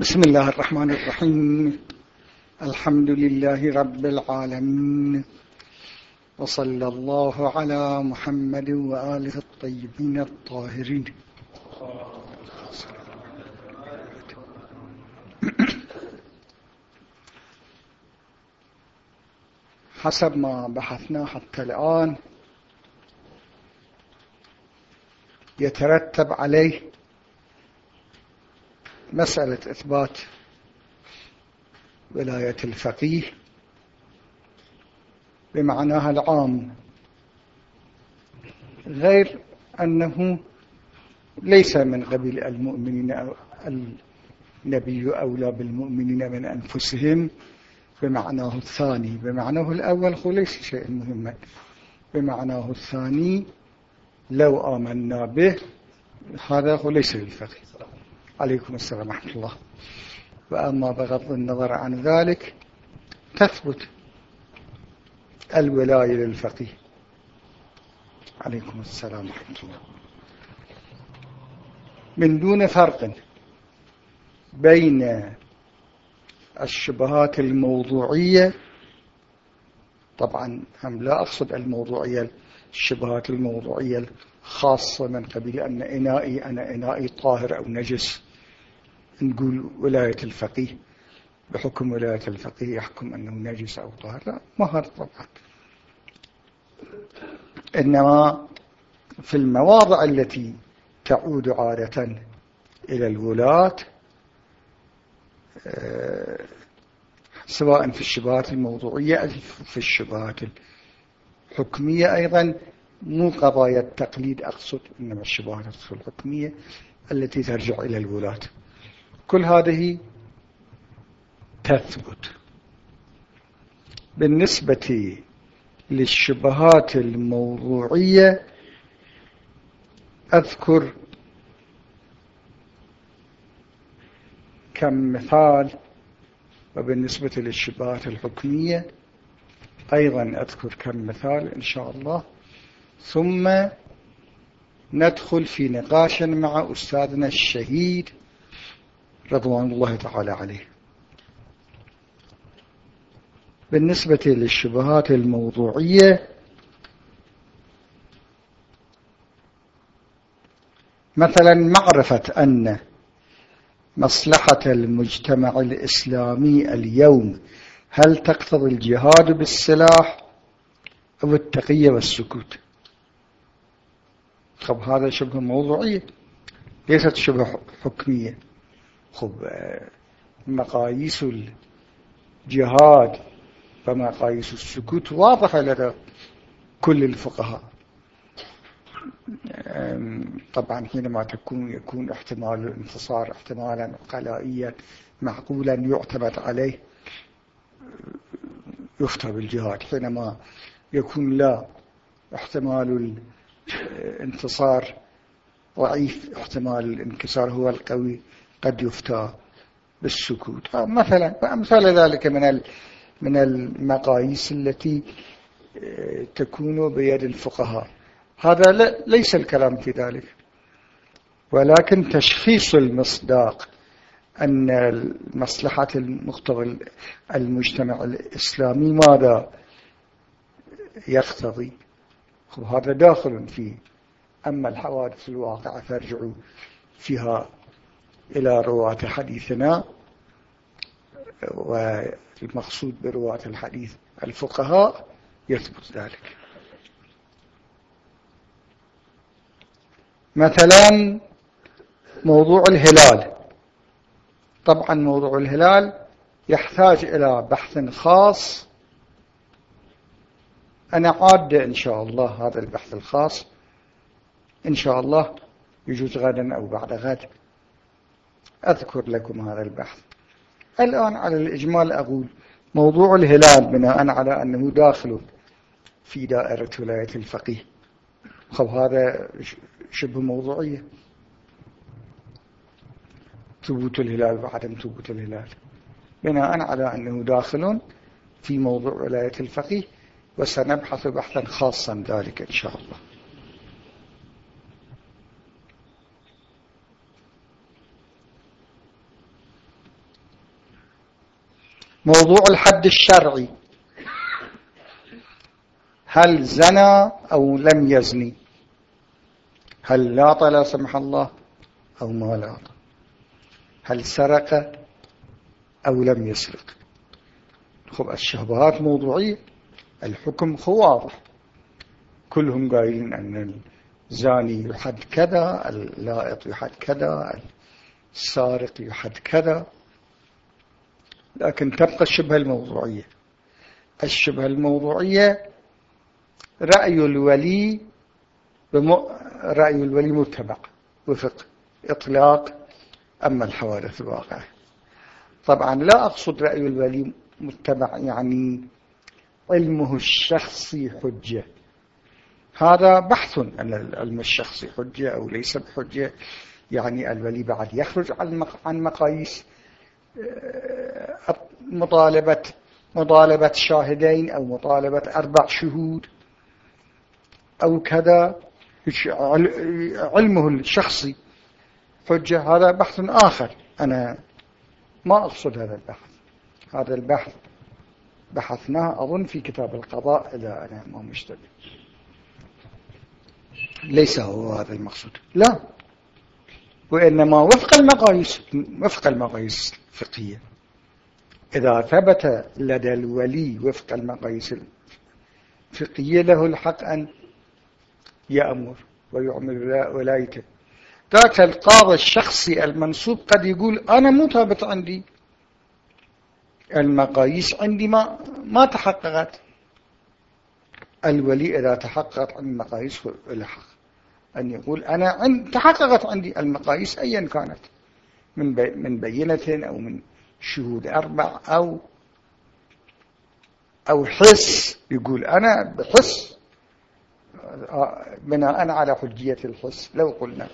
بسم الله الرحمن الرحيم. الحمد لله رب العالمين. وصلى الله على محمد وآله الطيبين الطاهرين. حسب ما بحثنا حتى الآن. يترتب عليه مسألة إثبات ولاية الفقيه بمعناها العام. غير أنه ليس من قبيل المؤمنين أو النبي أولى بالمؤمنين من أنفسهم بمعناه الثاني. بمعناه الأول هو ليس شيء مهما بمعناه الثاني لو آمنا به هذا هو ليس بالفقيه عليكم السلام ورحمة الله. وأما بغض النظر عن ذلك تثبت الولاية للفقيه. عليكم السلام ورحمة الله. من دون فرق بين الشبهات الموضوعية طبعا هم لا أقصد الموضوعية الشبهات الموضوعية الخاصة من قبيل أن إنائي أنا إنائي طاهر أو نجس. نقول ولاية الفقيه بحكم ولاية الفقيه يحكم أنه نجس أو طاهر لا هذا طبعا إنما في المواضع التي تعود عادة إلى الولاة آه، سواء في الشبهات الموضوعية أو في الشبهات الحكمية أيضا مو قضايا التقليد أقصد إنما الشبهات الحكمية التي ترجع إلى الولاة. كل هذه تثبت. بالنسبة للشبهات الموضوعية أذكر كم مثال وبالنسبة للشبهات الحكمية أيضا أذكر كم مثال إن شاء الله. ثم ندخل في نقاش مع أستاذنا الشهيد رضوان الله تعالى عليه. بالنسبة للشبهات الموضوعية مثلا معرفة أن مصلحة المجتمع الإسلامي اليوم هل تقتضي الجهاد بالسلاح أو التقية والسكوت؟ طب هذا شبه موضوعية ليست شبه حكمية. خب مقاييس الجهاد فمقاييس السكوت واضحة لدى كل الفقهاء. طبعا حينما تكون يكون احتمال الانتصار احتمالا قلائيا معقولا يعتمد عليه يفتى بالجهاد. حينما يكون لا احتمال الانتصار ضعيف احتمال الانكسار هو القوي. قد يفتى بالسكوت. مثلا أمثال ذلك من من المقاييس التي آه، تكون بيد الفقهاء. هذا ليس الكلام في ذلك. ولكن تشخيص المصداق أن مصلحة المقتضى المجتمع الإسلامي ماذا يقتضي؟ هذا داخل فيه. أما الحوادث الواقعة فارجعوا فيها إلى رواة حديثنا والمقصود برواة الحديث الفقهاء يثبت ذلك. مثلا موضوع الهلال. طبعا موضوع الهلال يحتاج إلى بحث خاص. أنا عاد إن شاء الله هذا البحث الخاص. إن شاء الله يجوز غدا أو بعد غد. أذكر لكم هذا البحث. الآن على الإجمال أقول موضوع الهلال بناء على أنه داخل في دائرة ولاية الفقيه. خب هذا شبه موضوعية. ثبوت الهلال وعدم ثبوت الهلال. بناء على أنه داخل في موضوع ولاية الفقيه وسنبحث بحثا خاصا ذلك إن شاء الله. موضوع الحد الشرعي. هل زنى أو لم يزني؟ هل لاط لا سمح الله أو ما لاط هل سرق أو لم يسرق؟ خب الشهبات موضوعية الحكم واضح. كلهم قايلين أن الزاني يحد كذا اللائط يحد كذا السارق يحد كذا. لكن تبقى الشبهة الموضوعية. الشبهة الموضوعية رأي الولي رأي الولي متبع وفق إطلاق أما الحوادث الواقعة. طبعا لا أقصد رأي الولي متبع يعني علمه الشخصي حجة. هذا بحث أن العلم الشخصي حجة أو ليس بحجة. يعني الولي بعد يخرج عن مقاييس آه، مطالبة مطالبة شاهدين أو مطالبة أربع شهود أو كذا. علمه الشخصي. حجة هذا بحث آخر. أنا ما أقصد هذا البحث. هذا البحث بحثناه أظن في كتاب القضاء إذا أنا ما مشتبه ليس هو هذا المقصود. لا. وإنما وفق المقاييس وفق المقاييس الفقهية. إذا ثبت لدى الولي وفق المقاييس الفقهية له الحق أن يأمر ويعمل ولايته ذاك القاضي الشخصي المنصوب قد يقول أنا مو ثابت عندي. المقاييس عندي ما ما تحققت. الولي إذا تحققت عن المقاييس الحق. أن يقول أنا عند تحققت عندي المقاييس أيا كانت. من بي من بينة أو من شهود أربع أو أو حس يقول أنا بحس بناء على حجية الحس لو قلنا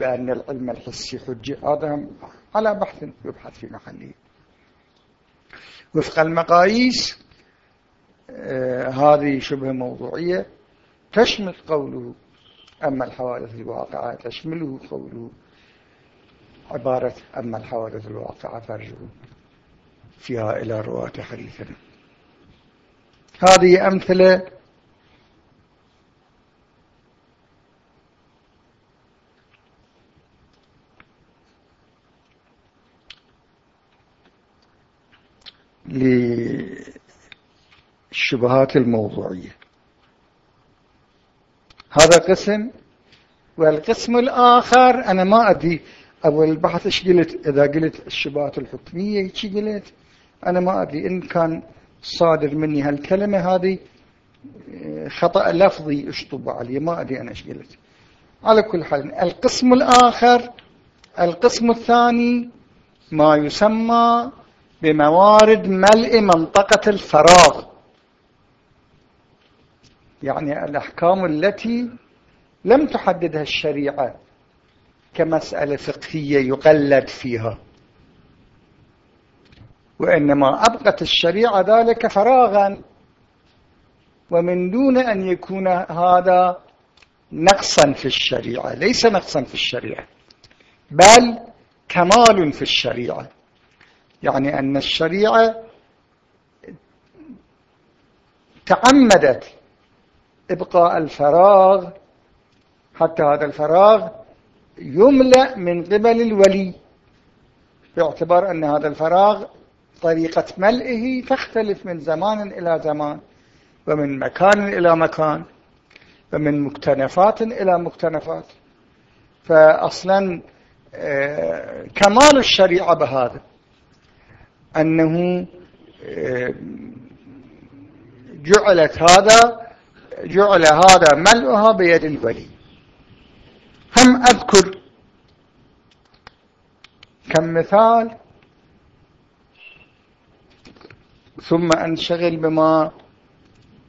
بأن العلم الحسي حجة هذا على بحث يبحث في محله. وفق المقاييس آه هذه شبه موضوعية. تشمل قوله أما الحوادث الواقعة تشمله قوله. عبارة أما الحوادث الواقعة فارجعوا فيها إلى رواة حديثنا هذه أمثلة للشبهات الموضوعية. هذا قسم والقسم الآخر أنا ما أدري أول البحث إيش قلت؟ إذا قلت الشبهات الحكمية إيش قلت؟ أنا ما أدري إن كان صادر مني هالكلمة هذه خطأ لفظي اشطب عليه ما أدري أنا إيش قلت. على كل حال القسم الآخر القسم الثاني ما يسمى بموارد ملء منطقة الفراغ. يعني الأحكام التي لم تحددها الشريعة. كمسألة فقهية يقلد فيها. وإنما أبقت الشريعة ذلك فراغا ومن دون أن يكون هذا نقصا في الشريعة. ليس نقصا في الشريعة بل كمال في الشريعة. يعني أن الشريعة تعمدت إبقاء الفراغ حتى هذا الفراغ يملأ من قبل الولي. باعتبار أن هذا الفراغ طريقة ملئه تختلف من زمان إلى زمان ومن مكان إلى مكان ومن مكتنفات إلى مكتنفات. فأصلا آه، كمال الشريعة بهذا أنه آه، جعلت هذا جعل هذا ملؤها بيد الولي. هم أذكر. كم مثال؟ ثم أنشغل بما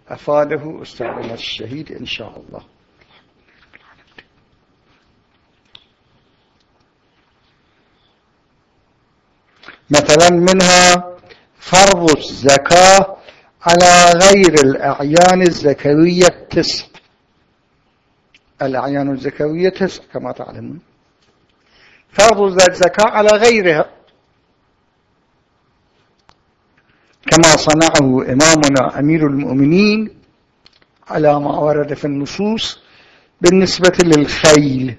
أفاده أستاذنا الشهيد إن شاء الله. مثلا منها فرض الزكاة على غير الأعيان الزكوية التسع الأعيان الزكوية تسع كما تعلمون. فرض الزكاة على غيرها. كما صنعه إمامنا أمير المؤمنين على ما ورد في النصوص بالنسبة للخيل.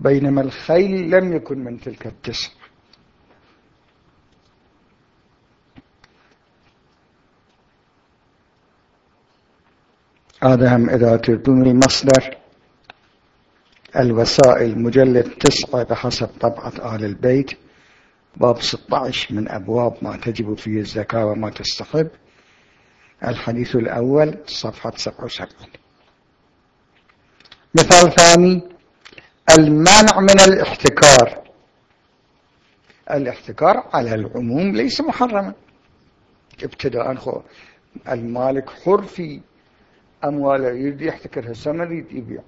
بينما الخيل لم يكن من تلك التسع. هذا هم إذا تردون المصدر الوسائل مجلد تسعة بحسب طبعة آل البيت باب 16 من أبواب ما تجب فيه الزكاة وما تستحب الحديث الأول صفحة 77 مثال ثاني المنع من الاحتكار. الاحتكار على العموم ليس محرما. ابتداء المالك حر في أمواله يريد يحتكر هسه ما يريد يبيع.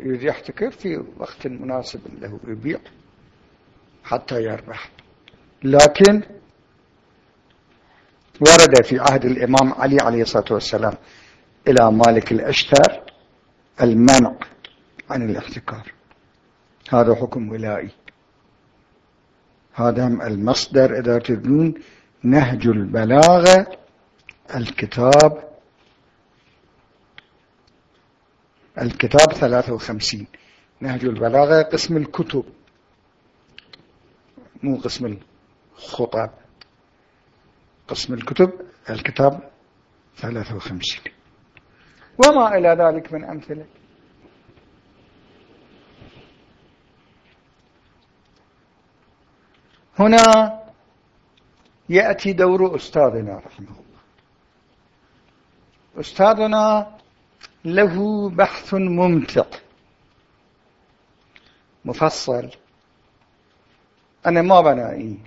يريد يحتكر في وقت مناسب له يبيع حتى يربح. لكن ورد في عهد الإمام علي عليه الصلاة والسلام إلى مالك الأشتر المنع عن الاحتكار. هذا حكم ولائي. هذا المصدر إذا تدرون نهج البلاغة الكتاب الكتاب 53 نهج البلاغة قسم الكتب مو قسم الخطب قسم الكتب الكتاب 53 وما إلى ذلك من أمثلة. هنا يأتي دور أستاذنا رحمه الله. أستاذنا له بحث ممتع. مفصل. أنا ما بنائي.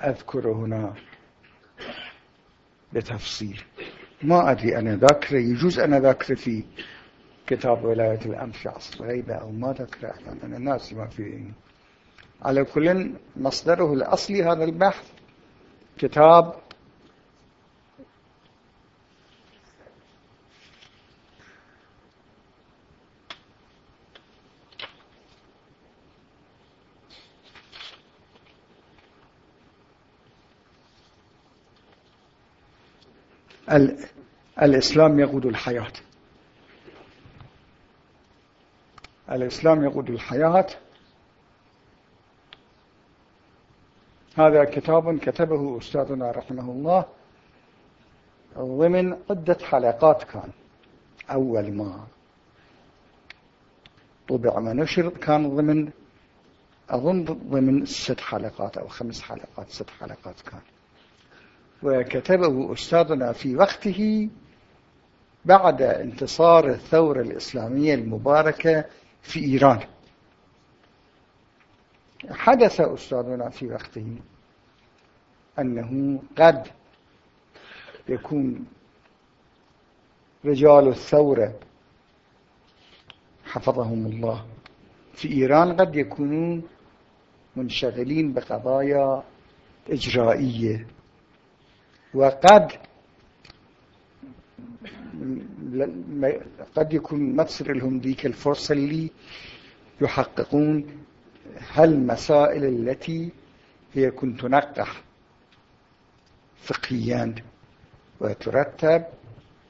أذكر هنا بتفصيل. ما أدري أنا ذاكرة يجوز أنا ذاكرة في كتاب ولاية الأمر في عصر غيبة أو ما ذكرة أحيانا الناس ما في. على كل مصدره الأصلي هذا البحث. كتاب الإسلام يقود الحياة. الإسلام يقود الحياة. هذا كتاب كتبه أستاذنا رحمه الله. ضمن عدة حلقات كان. أول ما طبع ما نشر كان ضمن أظن ضمن ست حلقات أو خمس حلقات ست حلقات كان. وكتبه أستاذنا في وقته بعد انتصار الثورة الإسلامية المباركة في إيران. حدث أستاذنا في وقته أنه قد يكون رجال الثورة حفظهم الله. في إيران قد يكونون منشغلين بقضايا إجرائية. وقد قد يكون متصر لهم ذيك الفرصة اللي يحققون هالمسائل التي هي كنت تنقح فقهيا وترتب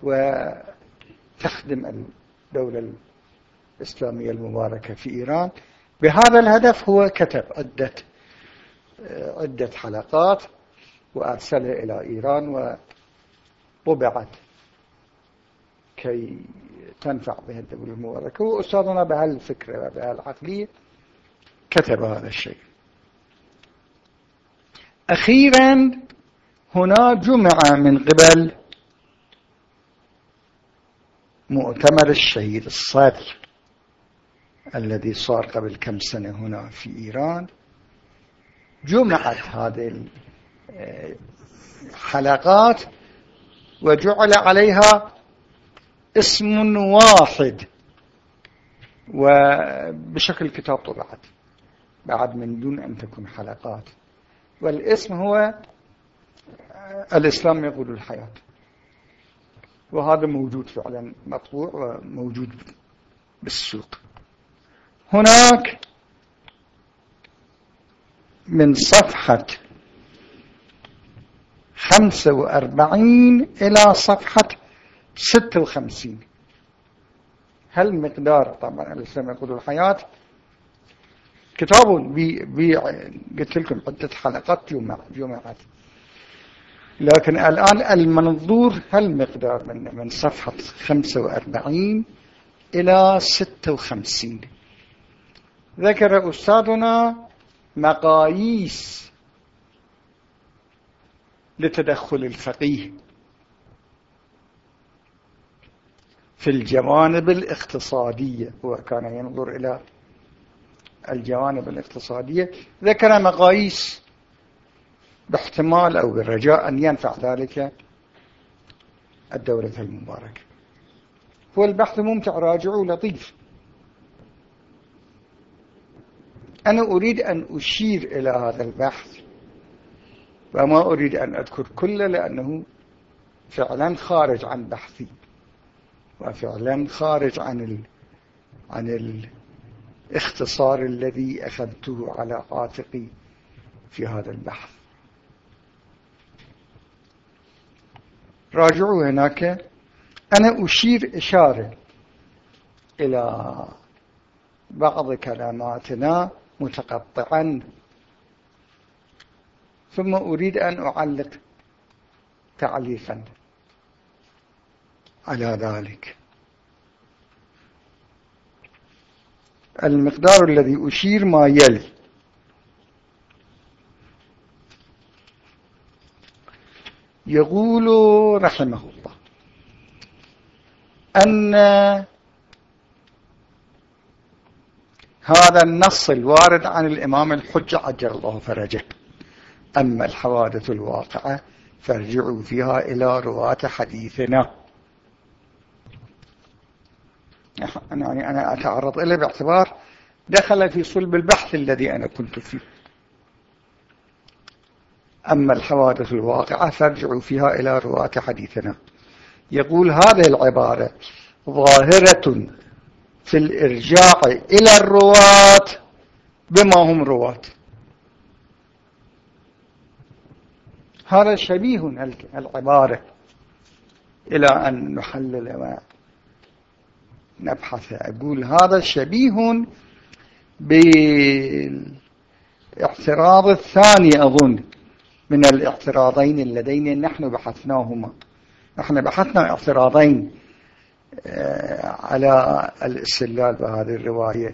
وتخدم الدولة الإسلامية المباركة في إيران. بهذا الهدف هو كتب عدة عدة حلقات. وأرسلها إلى إيران وطبعت كي تنفع بها الدولة المباركة. وأستاذنا بهالفكرة وبهالعقلية كتب هذا الشيء. أخيرا هنا جمع من قبل مؤتمر الشهيد الصادق الذي صار قبل كم سنة هنا في إيران. جمعت هذه الحلقات وجعل عليها اسم واحد. وبشكل كتاب طبعت بعد من دون أن تكون حلقات. والاسم هو الإسلام يقول الحياة. وهذا موجود فعلا مطبوع وموجود بالسوق. هناك من صفحة خمسة وأربعين إلى صفحة ستة وخمسين. هل مقدار طبعا الإسلام يقول الحياة؟ كتاب بي بي قلت لكم عدة حلقات جمعات لكن الآن المنظور هل مقدار من, من صفحة 45 إلى 56 ذكر أستاذنا مقاييس لتدخل الفقيه في الجوانب الاقتصادية. هو كان ينظر إلى الجوانب الاقتصادية. ذكر مقاييس باحتمال أو بالرجاء أن ينفع ذلك الدولة المباركة. هو البحث ممتع راجع لطيف أنا أريد أن أشير إلى هذا البحث وما أريد أن أذكر كله لأنه فعلا خارج عن بحثي. وفعلا خارج عن ال... عن الاختصار الذي أخذته على عاتقي في هذا البحث. راجعوا هناك. أنا أشير إشارة إلى بعض كلماتنا متقطعا ثم أريد أن أعلق تعليقا على ذلك. المقدار الذي أشير ما يلي. يقول رحمه الله أن هذا النص الوارد عن الإمام الحجة عجل الله فرجه. أما الحوادث الواقعة فارجعوا فيها إلى رواة حديثنا. يعني أنا أتعرض إليه باعتبار دخل في صلب البحث الذي أنا كنت فيه. أما الحوادث الواقعة فارجعوا فيها إلى رواة حديثنا. يقول هذه العبارة ظاهرة في الإرجاع إلى الرواة بما هم رواة. هذا شبيه العبارة إلى أن نحلل ونبحث أقول هذا شبيه بالاعتراض الثاني أظن من الاعتراضين اللذين نحن بحثناهما. نحن بحثنا اعتراضين آه، على الاستدلال بهذه الرواية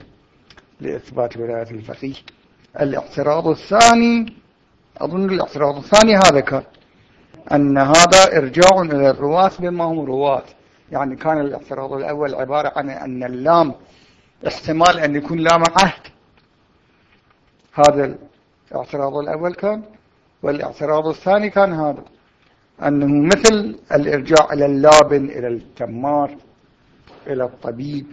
لإثبات ولاية الفقيه. الاعتراض الثاني أظن الإعتراض الثاني هذا كان أن هذا إرجاع إلى الرواة بما هم رواة. يعني كان الإعتراض الأول عبارة عن أن اللام احتمال أن يكون لام عهد. هذا الإعتراض الأول كان والإعتراض الثاني كان هذا أنه مثل الإرجاع إلى اللابن إلى التمار إلى الطبيب.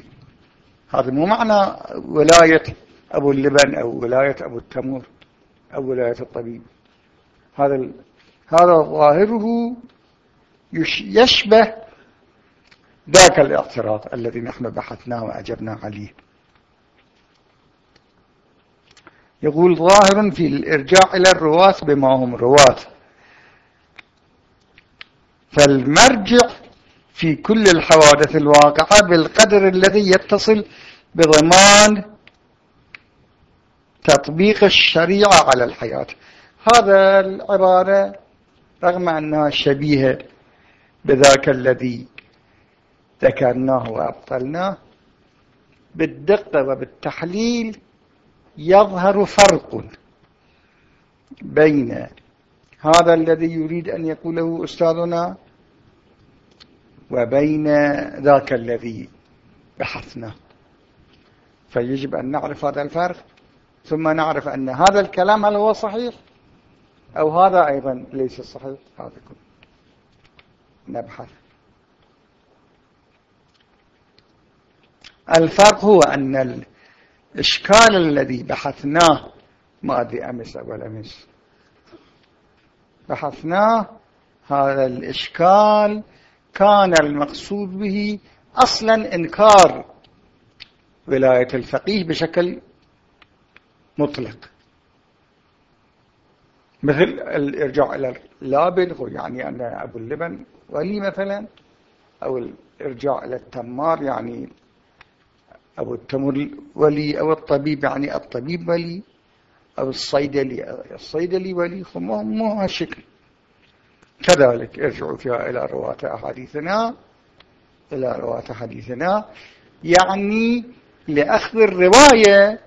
هذا مو معنى ولاية أبو اللبن أو ولاية أبو التمور أو ولاية الطبيب. هذا هذا ظاهره يشبه ذاك الاعتراض الذي نحن بحثناه وأجبنا عليه. يقول ظاهر في الإرجاع إلى الرواة بما هم رواة. فالمرجع في كل الحوادث الواقعة بالقدر الذي يتصل بضمان تطبيق الشريعة على الحياة. هذا العبارة رغم أنها شبيهة بذاك الذي ذكرناه وأبطلناه بالدقة وبالتحليل يظهر فرق بين هذا الذي يريد أن يقوله أستاذنا وبين ذاك الذي بحثنا. فيجب أن نعرف هذا الفرق ثم نعرف أن هذا الكلام هل هو صحيح؟ أو هذا أيضا ليس صحيح هذا كله. نبحث. الفرق هو أن الإشكال الذي بحثناه ما أدري أمس أو أمس بحثناه هذا الإشكال كان المقصود به أصلا إنكار ولاية الفقيه بشكل مطلق. مثل الإرجاع إلى اللابن يعني أن أبو اللبن ولي مثلا أو الإرجاع إلى التمار يعني أو التمر ولي أو الطبيب يعني الطبيب ولي أو الصيدلي الصيدلي ولي مو هالشكل. كذلك ارجعوا فيها إلى رواة أحاديثنا إلى رواة حديثنا يعني لأخذ الرواية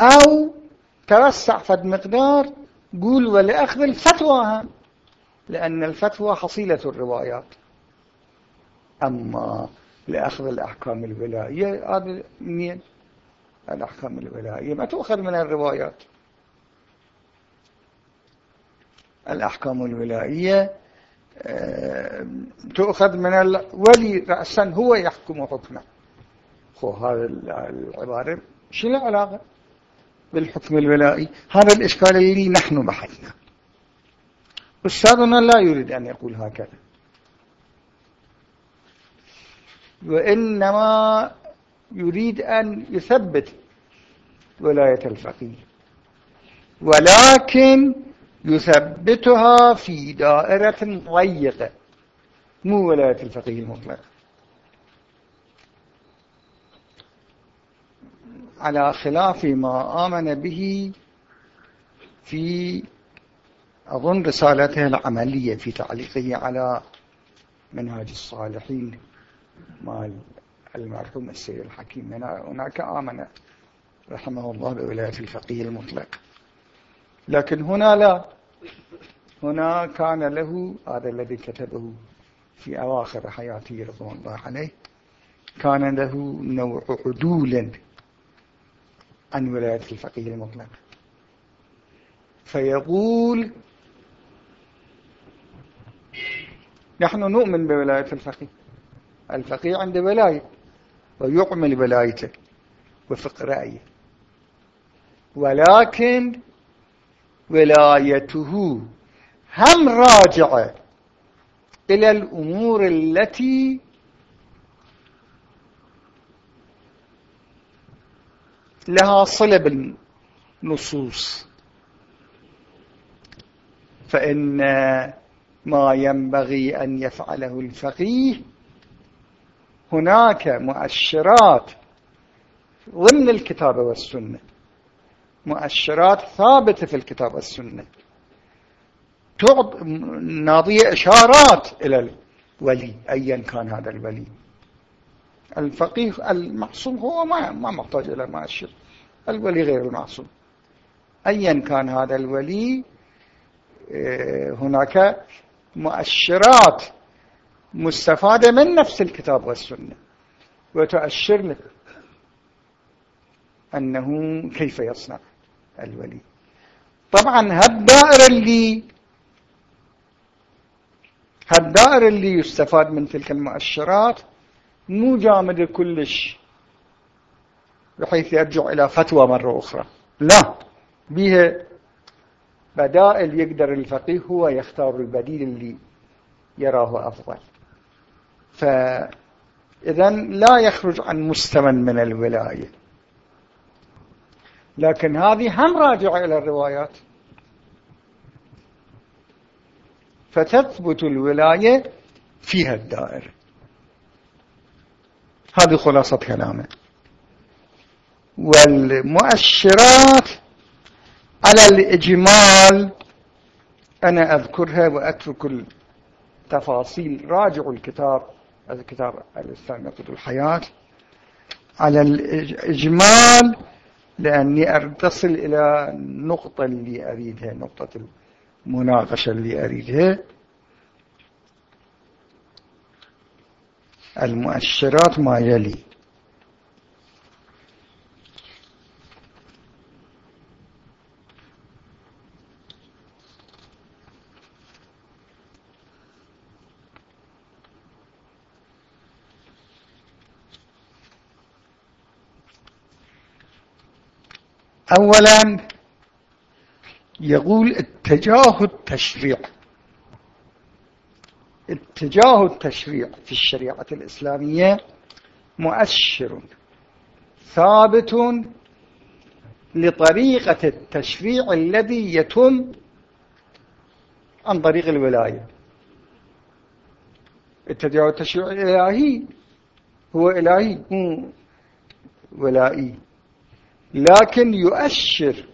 أو توسع فد مقدار قول ولأخذ الفتوى. لأن الفتوى حصيلة الروايات. أما لأخذ الأحكام الولائية هذا منين؟ الأحكام الولائية ما تؤخذ من الروايات. الأحكام الولائية آه، تؤخذ من الولي رأسا هو يحكم حكمه. هذا العبارة شنو العلاقة؟ بالحكم الولائي هذا الإشكال اللي نحن بحثنا. أستاذنا لا يريد أن يقول هكذا. وإنما يريد أن يثبت ولاية الفقيه. ولكن يثبتها في دائرة ضيقة مو ولاية الفقيه المطلق على خلاف ما آمن به في أظن رسالته العملية في تعليقه على منهاج الصالحين مال المرحوم السيد الحكيم. هناك آمن رحمه الله بولاية الفقيه المطلق. لكن هنا لا. هنا كان له هذا الذي كتبه في أواخر حياته رضوان الله عليه. كان له نوع عدول عن ولاية الفقيه المطلق فيقول نحن نؤمن بولاية الفقيه. الفقيه عنده ولاية ويعمل ولايته وفق رأيه. ولكن ولايته هم راجعة إلى الأمور التي لها صلة بالنصوص. فإن ما ينبغي أن يفعله الفقيه هناك مؤشرات ضمن الكتاب والسنة. مؤشرات ثابتة في الكتاب والسنة. تعطي ناضية إشارات إلى الولي أيا كان هذا الولي. الفقيه المعصوم هو ما ما محتاج إلى مؤشر الولي غير المعصوم. أيا كان هذا الولي آه، هناك مؤشرات مستفادة من نفس الكتاب والسنة. وتؤشر لك أنه كيف يصنع الولي. طبعا هالدائرة اللي هالدائرة اللي يستفاد من تلك المؤشرات مو جامدة كلش. بحيث يرجع إلى فتوى مرة أخرى. لا. بها بدائل يقدر الفقيه هو يختار البديل اللي يراه أفضل. فإذا لا يخرج عن مستوى من الولاية. لكن هذه هم راجعة إلى الروايات. فتثبت الولاية فيها الدائرة. هذه خلاصة كلامه. والمؤشرات على الإجمال أنا أذكرها وأترك التفاصيل. راجعوا الكتاب هذا كتاب الإسلام يقود الحياة. على الإجمال لأني أتصل إلى النقطة اللي أريدها نقطة المناقشة اللي أريدها. المؤشرات ما يلي. أولا يقول اتجاه التشريع. اتجاه التشريع في الشريعة الإسلامية مؤشر ثابت لطريقة التشريع الذي يتم عن طريق الولاية. اتجاه التشريع الإلهي هو إلهي هو ولائي. لكن يؤشر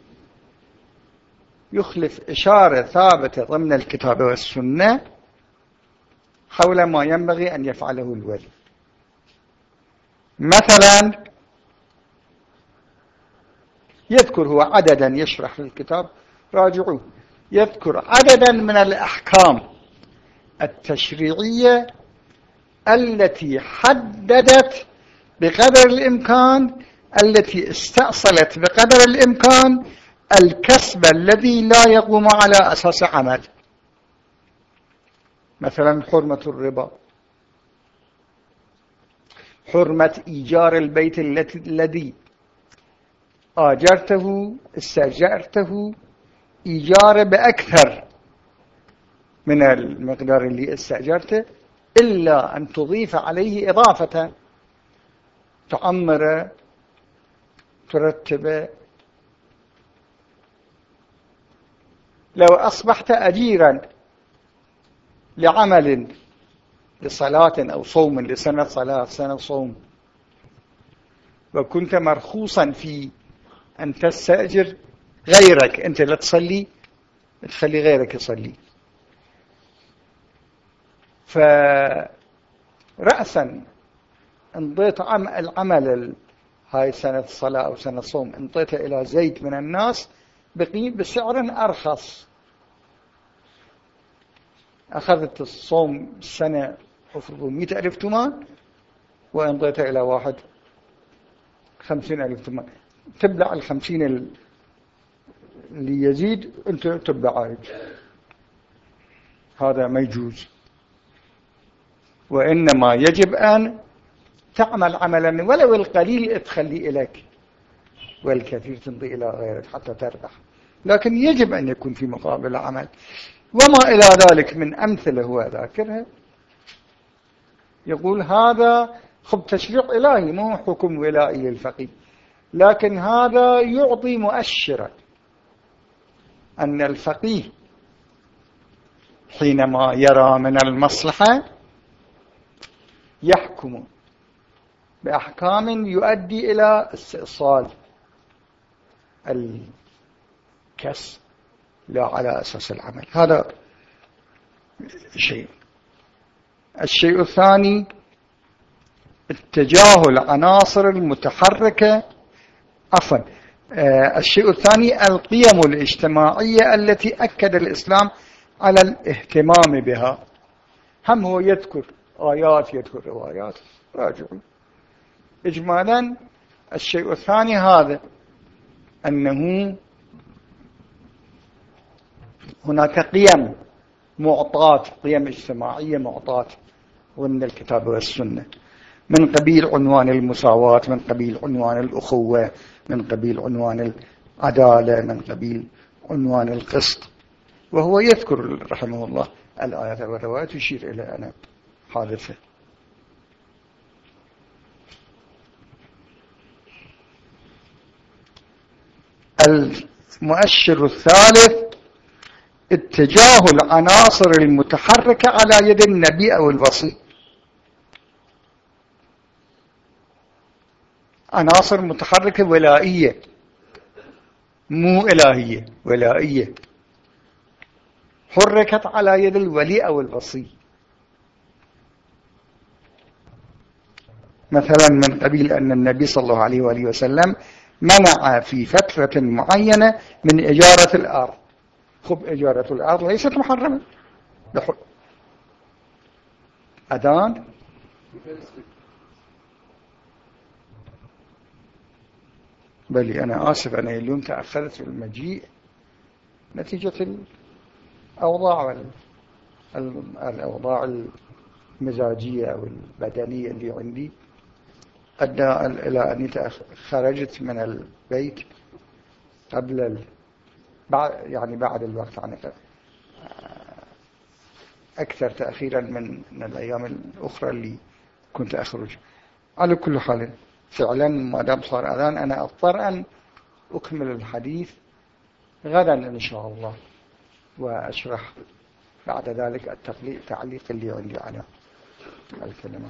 يخلف إشارة ثابتة ضمن الكتاب والسنة حول ما ينبغي أن يفعله الولي مثلا يذكر هو عددا يشرح في الكتاب راجعوه. يذكر عددا من الأحكام التشريعية التي حددت بقدر الإمكان التي استأصلت بقدر الإمكان الكسب الذي لا يقوم على أساس عمل. مثلا حرمة الربا. حرمة إيجار البيت الذي آجرته استأجرته إيجار بأكثر من المقدار اللي استأجرته إلا أن تضيف عليه إضافة تعمر ترتب. لو أصبحت أجيرا لعمل لصلاة أو صوم لسنة صلاة سنة صوم. وكنت مرخوصا في أن تستأجر غيرك. أنت لا تصلي تخلي غيرك يصلي. فرأسا انضيت العمل هاي سنة صلاة أو سنة صوم انطيته إلى زيت من الناس بقيم بسعر أرخص. أخذت الصوم سنة أفرضوا مئة ألف تمان وانطيته إلى واحد خمسين ألف تمان تبلع الخمسين اللي يزيد أنت تبلع عارج هذا ما يجوز. وإنما يجب أن تعمل عملا ولو القليل تخلي إليك والكثير تمضي إلى غيرك حتى تربح. لكن يجب أن يكون في مقابل عمل. وما إلى ذلك من أمثلة هو ذاكرها. يقول هذا خب تشريع إلهي مو حكم ولائي للفقيه لكن هذا يعطي مؤشرا أن الفقيه حينما يرى من المصلحة يحكم بأحكام يؤدي إلى استئصال الكسب. لا على أساس العمل. هذا شيء. الشيء الثاني اتجاه العناصر المتحركة. عفوا. آه، الشيء الثاني القيم الاجتماعية التي أكد الإسلام على الاهتمام بها. هم هو يذكر آيات يذكر روايات. راجعوا. إجمالا الشيء الثاني هذا أنه هناك قيم معطاة قيم اجتماعية معطاة ومن الكتاب والسنة. من قبيل عنوان المساواة من قبيل عنوان الأخوة من قبيل عنوان العدالة من قبيل عنوان القسط. وهو يذكر رحمه الله الآيات والروايات يشير إلى أنا حادثة. المؤشر الثالث اتجاه العناصر المتحركة على يد النبي أو الوصي. عناصر متحركة ولائية مو إلهية ولائية. حركت على يد الولي أو الوصي. مثلا من قبيل أن النبي صلى الله عليه وآله وسلم منع في فترة معينة من إجارة الأرض. خب إجارة الأرض ليست محرمة. أذان. بل أنا آسف أنا اليوم تأخرت في المجيء. نتيجة الأوضاع الأوضاع المزاجية أو البدنية اللي عندي. أدى إلى أني خرجت من البيت قبل. بعد يعني بعد الوقت يعني أكثر تأخيرا من, من الأيام الأخرى اللي كنت أخرج. على كل حال فعلا ما دام صار أذان أنا أضطر أن أكمل الحديث غدا إن شاء الله وأشرح بعد ذلك التعليق اللي عندي على الكلمة.